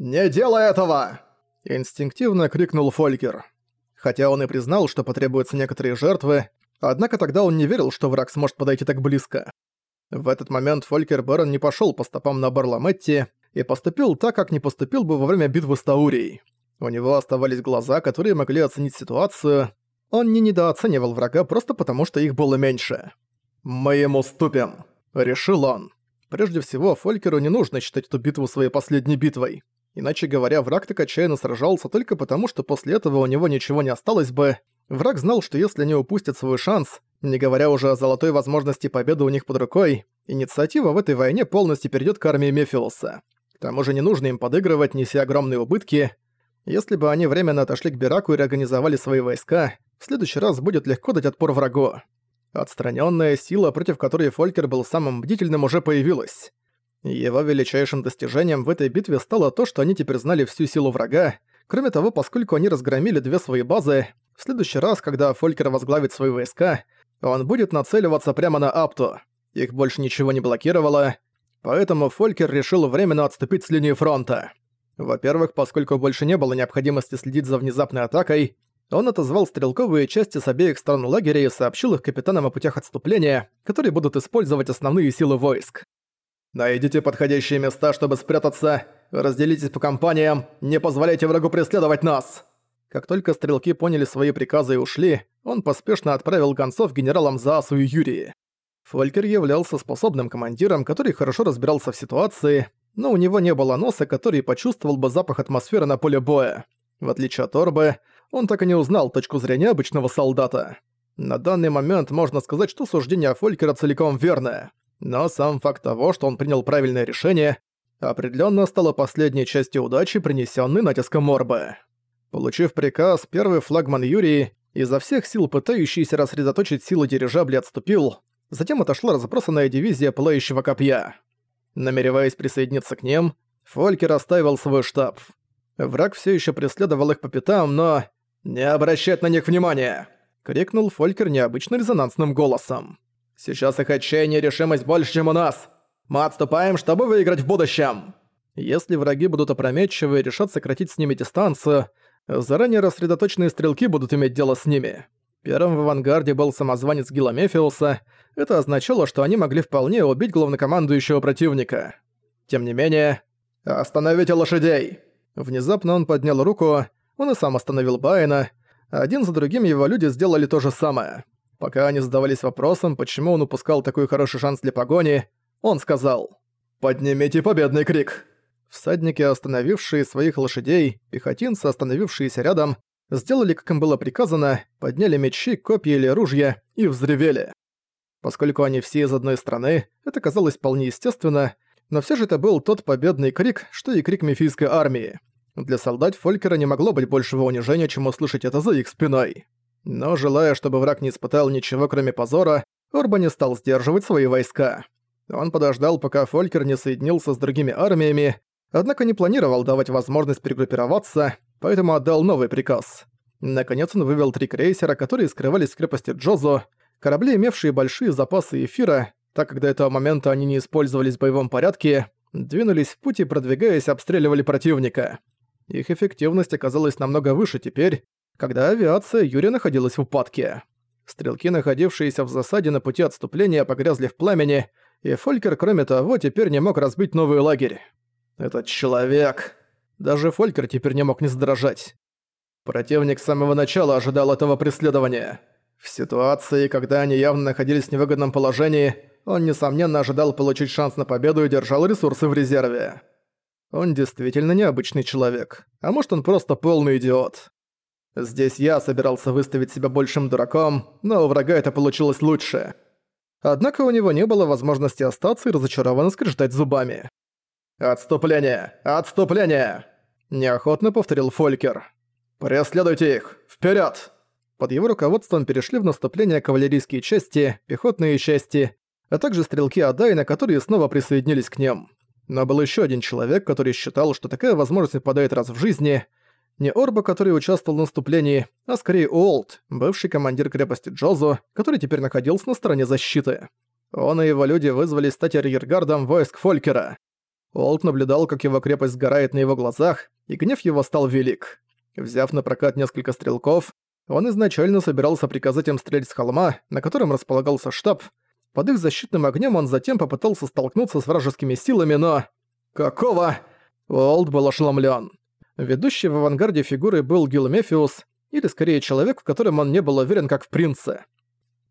«Не делай этого!» Инстинктивно крикнул Фолькер. Хотя он и признал, что потребуются некоторые жертвы, однако тогда он не верил, что враг сможет подойти так близко. В этот момент Фолькер Бэрон не пошёл по стопам на Барламетти и поступил так, как не поступил бы во время битвы с Таурией. У него оставались глаза, которые могли оценить ситуацию. Он не недооценивал врага просто потому, что их было меньше. «Мы ему ступим», — решил он. Прежде всего, Фолькеру не нужно считать эту битву своей последней битвой. Иначе говоря, враг так отчаянно сражался только потому, что после этого у него ничего не осталось бы. Враг знал, что если они упустят свой шанс, не говоря уже о золотой возможности победы у них под рукой, инициатива в этой войне полностью перейдет к армии Мефиуса. К тому же не нужно им подыгрывать, неся огромные убытки. Если бы они временно отошли к Бираку и реорганизовали свои войска, в следующий раз будет легко дать отпор врагу. Отстраненная сила, против которой Фолькер был самым бдительным, уже появилась. Его величайшим достижением в этой битве стало то, что они теперь знали всю силу врага. Кроме того, поскольку они разгромили две свои базы, в следующий раз, когда Фолькер возглавит свои войска, он будет нацеливаться прямо на Апту. Их больше ничего не блокировало, поэтому Фолькер решил временно отступить с линии фронта. Во-первых, поскольку больше не было необходимости следить за внезапной атакой, он отозвал стрелковые части с обеих сторон лагеря и сообщил их капитанам о путях отступления, которые будут использовать основные силы войск. «Найдите подходящие места, чтобы спрятаться, разделитесь по компаниям, не позволяйте врагу преследовать нас!» Как только стрелки поняли свои приказы и ушли, он поспешно отправил гонцов генералам Заасу и Юрии. Фолькер являлся способным командиром, который хорошо разбирался в ситуации, но у него не было носа, который почувствовал бы запах атмосферы на поле боя. В отличие от Орбы, он так и не узнал точку зрения обычного солдата. На данный момент можно сказать, что суждение Фолькера целиком верное. Но сам факт того, что он принял правильное решение, определенно стало последней частью удачи, принесенной натиском Орбы. Получив приказ, первый флагман Юрии, изо всех сил пытающийся рассредоточить силы дирижабля, отступил, затем отошла разбросанная дивизия Пылающего Копья. Намереваясь присоединиться к ним, Фолькер оставил свой штаб. Враг все еще преследовал их по пятам, но «Не обращать на них внимания!» — крикнул Фолькер необычно резонансным голосом. «Сейчас их отчаяние и решимость больше, чем у нас! Мы отступаем, чтобы выиграть в будущем!» Если враги будут опрометчивы и решат сократить с ними дистанцию, заранее рассредоточенные стрелки будут иметь дело с ними. Первым в авангарде был самозванец Гила Мефиуса. Это означало, что они могли вполне убить главнокомандующего противника. Тем не менее... «Остановите лошадей!» Внезапно он поднял руку, он и сам остановил Байена. Один за другим его люди сделали то же самое. Пока они задавались вопросом, почему он упускал такой хороший шанс для погони, он сказал «Поднимите победный крик!». Всадники, остановившие своих лошадей, пехотинцы, остановившиеся рядом, сделали, как им было приказано, подняли мечи, копья или ружья и взревели. Поскольку они все из одной страны, это казалось вполне естественно, но все же это был тот победный крик, что и крик мифийской армии. Для солдат Фолькера не могло быть большего унижения, чем услышать это за их спиной. Но желая, чтобы враг не испытал ничего кроме позора, Орба не стал сдерживать свои войска. Он подождал, пока Фолькер не соединился с другими армиями, однако не планировал давать возможность перегруппироваться, поэтому отдал новый приказ. Наконец он вывел три крейсера, которые скрывались в крепости Джозо, корабли, имевшие большие запасы эфира, так как до этого момента они не использовались в боевом порядке, двинулись в путь и, продвигаясь, обстреливали противника. Их эффективность оказалась намного выше теперь, когда авиация Юрия находилась в упадке. Стрелки, находившиеся в засаде на пути отступления, погрязли в пламени, и Фолькер, кроме того, теперь не мог разбить новый лагерь. Этот человек... Даже Фолькер теперь не мог не задрожать. Противник с самого начала ожидал этого преследования. В ситуации, когда они явно находились в невыгодном положении, он, несомненно, ожидал получить шанс на победу и держал ресурсы в резерве. Он действительно необычный человек. А может, он просто полный идиот. Здесь я собирался выставить себя большим дураком, но у врага это получилось лучше. Однако у него не было возможности остаться и разочарованно скрежетать зубами. «Отступление! Отступление!» Неохотно повторил Фолькер. «Преследуйте их! Вперед! Под его руководством перешли в наступление кавалерийские части, пехотные части, а также стрелки Адайна, которые снова присоединились к ним. Но был еще один человек, который считал, что такая возможность выпадает раз в жизни. Не Орба, который участвовал в наступлении, а скорее Уолт, бывший командир крепости Джозу, который теперь находился на стороне защиты. Он и его люди вызвали стать арьергардом войск Фолькера. Олд наблюдал, как его крепость сгорает на его глазах, и гнев его стал велик. Взяв на прокат несколько стрелков, он изначально собирался приказать им стрелять с холма, на котором располагался штаб. Под их защитным огнем он затем попытался столкнуться с вражескими силами, но... Какого? Уолт был ошеломлен. Ведущей в авангарде фигурой был Гил Мефиус, или скорее человек, в котором он не был уверен, как в принце.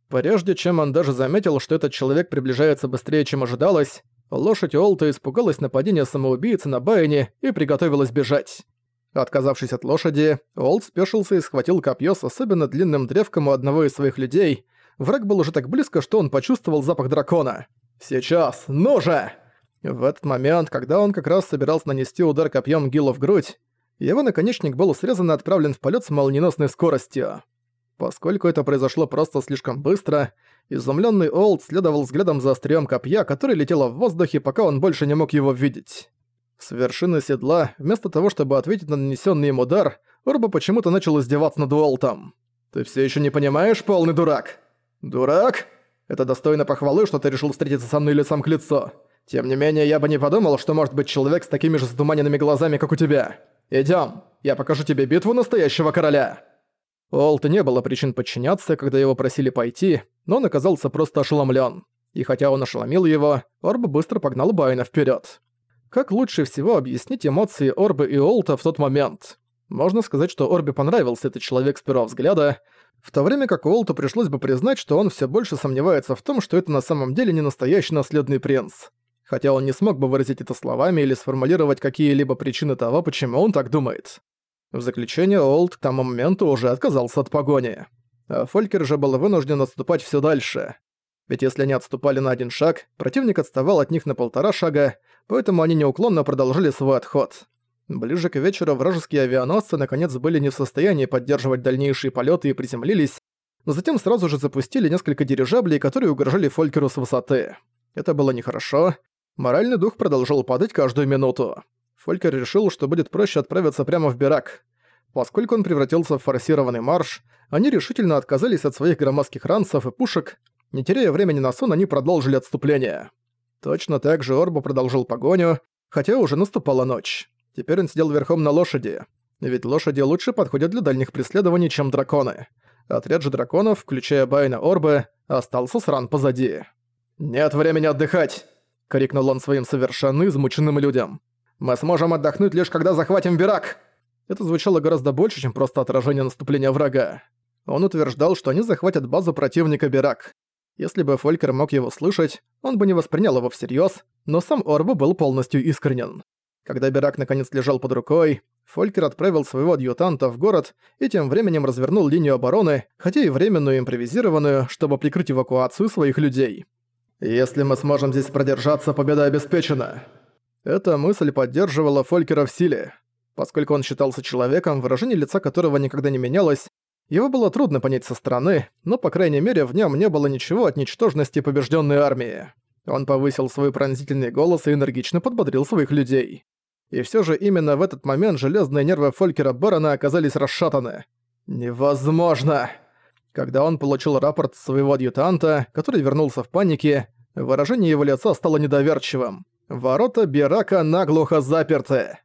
Прежде чем он даже заметил, что этот человек приближается быстрее, чем ожидалось, лошадь Уолта испугалась нападения самоубийцы на Байне и приготовилась бежать. Отказавшись от лошади, Уолт спешился и схватил копье с особенно длинным древком у одного из своих людей. Враг был уже так близко, что он почувствовал запах дракона. «Сейчас! Ну же!» В этот момент, когда он как раз собирался нанести удар копьем Гилла в грудь, его наконечник был срезан и отправлен в полет с молниеносной скоростью. Поскольку это произошло просто слишком быстро, изумленный Олд следовал взглядом за острием копья, которое летело в воздухе, пока он больше не мог его видеть. С вершины седла, вместо того, чтобы ответить на нанесенный им удар, Орба почему-то начал издеваться над Уолтом. «Ты все еще не понимаешь, полный дурак?» «Дурак? Это достойно похвалы, что ты решил встретиться со мной лицом к лицу. Тем не менее, я бы не подумал, что может быть человек с такими же затуманенными глазами, как у тебя. Идём, я покажу тебе битву настоящего короля!» У Олта не было причин подчиняться, когда его просили пойти, но он оказался просто ошеломлен. И хотя он ошеломил его, Орб быстро погнал Байна вперед. Как лучше всего объяснить эмоции Орбы и Олта в тот момент? Можно сказать, что Орбе понравился этот человек с первого взгляда, в то время как Уолту пришлось бы признать, что он все больше сомневается в том, что это на самом деле не настоящий наследный принц. Хотя он не смог бы выразить это словами или сформулировать какие-либо причины того, почему он так думает. В заключение Олд к тому моменту уже отказался от погони. А Фолькер же был вынужден отступать все дальше. Ведь если они отступали на один шаг, противник отставал от них на полтора шага, поэтому они неуклонно продолжили свой отход. Ближе к вечеру вражеские авианосцы наконец были не в состоянии поддерживать дальнейшие полеты и приземлились, но затем сразу же запустили несколько дирижаблей, которые угрожали Фолькеру с высоты. Это было нехорошо. Моральный дух продолжал падать каждую минуту. Фолькер решил, что будет проще отправиться прямо в Бирак. Поскольку он превратился в форсированный марш, они решительно отказались от своих громоздких ранцев и пушек. Не теряя времени на сон, они продолжили отступление. Точно так же Орбо продолжил погоню, хотя уже наступала ночь. Теперь он сидел верхом на лошади. Ведь лошади лучше подходят для дальних преследований, чем драконы. Отряд же драконов, включая Байна Орбе, остался сран позади. «Нет времени отдыхать!» — крикнул он своим совершенно измученным людям. «Мы сможем отдохнуть лишь когда захватим Бирак!» Это звучало гораздо больше, чем просто отражение наступления врага. Он утверждал, что они захватят базу противника Бирак. Если бы Фолькер мог его слышать, он бы не воспринял его всерьез, но сам Орбу был полностью искренен. Когда Бирак наконец лежал под рукой, Фолькер отправил своего адъютанта в город и тем временем развернул линию обороны, хотя и временную импровизированную, чтобы прикрыть эвакуацию своих людей. «Если мы сможем здесь продержаться, победа обеспечена!» Эта мысль поддерживала Фолькера в силе. Поскольку он считался человеком, выражение лица которого никогда не менялось, его было трудно понять со стороны, но, по крайней мере, в нем не было ничего от ничтожности побежденной армии. Он повысил свой пронзительный голос и энергично подбодрил своих людей. И все же именно в этот момент железные нервы Фолькера Барона оказались расшатаны. «Невозможно!» Когда он получил рапорт своего адъютанта, который вернулся в панике, выражение его лица стало недоверчивым. Ворота Бирака наглухо заперты.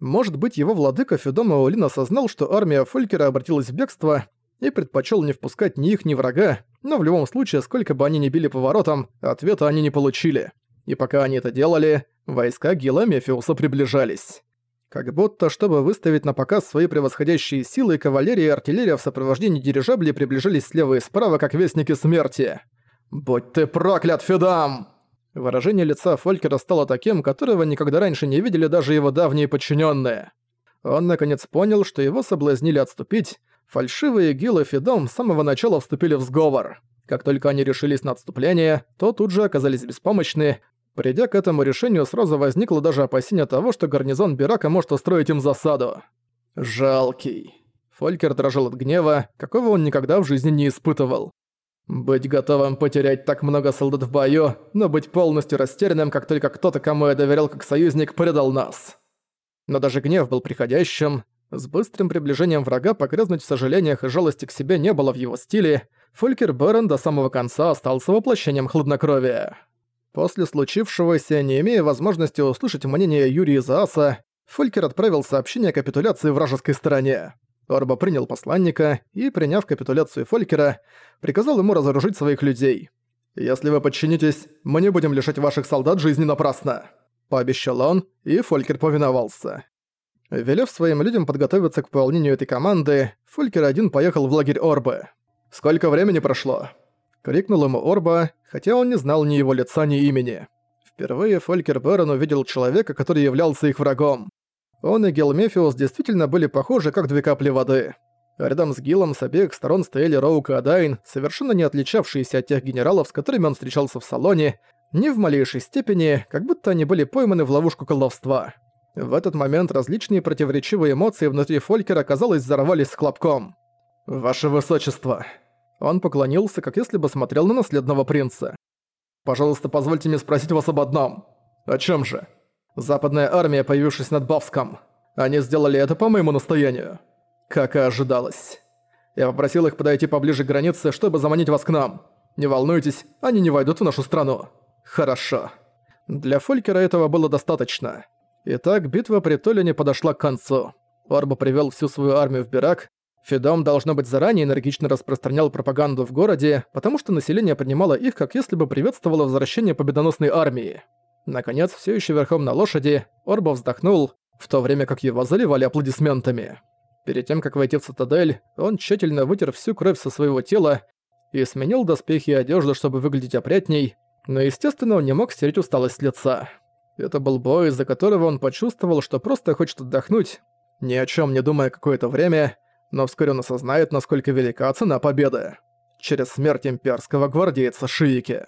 Может быть, его владыка Федома Улин осознал, что армия Фолькера обратилась в бегство и предпочел не впускать ни их, ни врага, но в любом случае, сколько бы они ни били по воротам, ответа они не получили. И пока они это делали, войска Гила Мефиуса приближались. Как будто, чтобы выставить на показ свои превосходящие силы, кавалерия и артиллерия в сопровождении дирижаблей приближались слева и справа, как вестники смерти. «Будь ты проклят, Федам!» Выражение лица Фолькера стало таким, которого никогда раньше не видели даже его давние подчиненные. Он наконец понял, что его соблазнили отступить. Фальшивые Гил и Федом с самого начала вступили в сговор. Как только они решились на отступление, то тут же оказались беспомощны, Придя к этому решению, сразу возникло даже опасение того, что гарнизон Бирака может устроить им засаду. Жалкий. Фолькер дрожал от гнева, какого он никогда в жизни не испытывал. Быть готовым потерять так много солдат в бою, но быть полностью растерянным, как только кто-то, кому я доверял как союзник, предал нас. Но даже гнев был приходящим. С быстрым приближением врага погрязнуть в сожалениях и жалости к себе не было в его стиле. Фолькер Берн до самого конца остался воплощением хладнокровия. После случившегося, не имея возможности услышать мнение Юрия Зааса, Фолькер отправил сообщение о капитуляции вражеской стороне. Орба принял посланника и, приняв капитуляцию Фолькера, приказал ему разоружить своих людей. «Если вы подчинитесь, мы не будем лишать ваших солдат жизни напрасно», — пообещал он, и Фолькер повиновался. Велев своим людям подготовиться к выполнению этой команды, Фолькер один поехал в лагерь Орбы. «Сколько времени прошло?» — крикнул ему Орба, хотя он не знал ни его лица, ни имени. Впервые Фолькер Бэрон увидел человека, который являлся их врагом. Он и Гелмефиус действительно были похожи, как две капли воды. Рядом с Гилом с обеих сторон стояли Роук и Адайн, совершенно не отличавшиеся от тех генералов, с которыми он встречался в салоне, ни в малейшей степени, как будто они были пойманы в ловушку колдовства. В этот момент различные противоречивые эмоции внутри Фолькера, казалось, взорвались с хлопком. «Ваше Высочество!» Он поклонился, как если бы смотрел на наследного принца. «Пожалуйста, позвольте мне спросить вас об одном. О чем же?» «Западная армия, появившись над Бавском. Они сделали это по моему настоянию». Как и ожидалось. Я попросил их подойти поближе к границе, чтобы заманить вас к нам. Не волнуйтесь, они не войдут в нашу страну. Хорошо. Для Фолькера этого было достаточно. Итак, битва при Толине подошла к концу. Орба привел всю свою армию в Бирак. Федом, должно быть, заранее энергично распространял пропаганду в городе, потому что население принимало их, как если бы приветствовало возвращение победоносной армии. Наконец, все еще верхом на лошади, Орба вздохнул, в то время как его заливали аплодисментами. Перед тем, как войти в цитадель, он тщательно вытер всю кровь со своего тела и сменил доспехи и одежду, чтобы выглядеть опрятней, но, естественно, он не мог стереть усталость с лица. Это был бой, из-за которого он почувствовал, что просто хочет отдохнуть, ни о чем не думая какое-то время, но вскоре он осознает, насколько велика цена победы. Через смерть имперского гвардейца Шиики.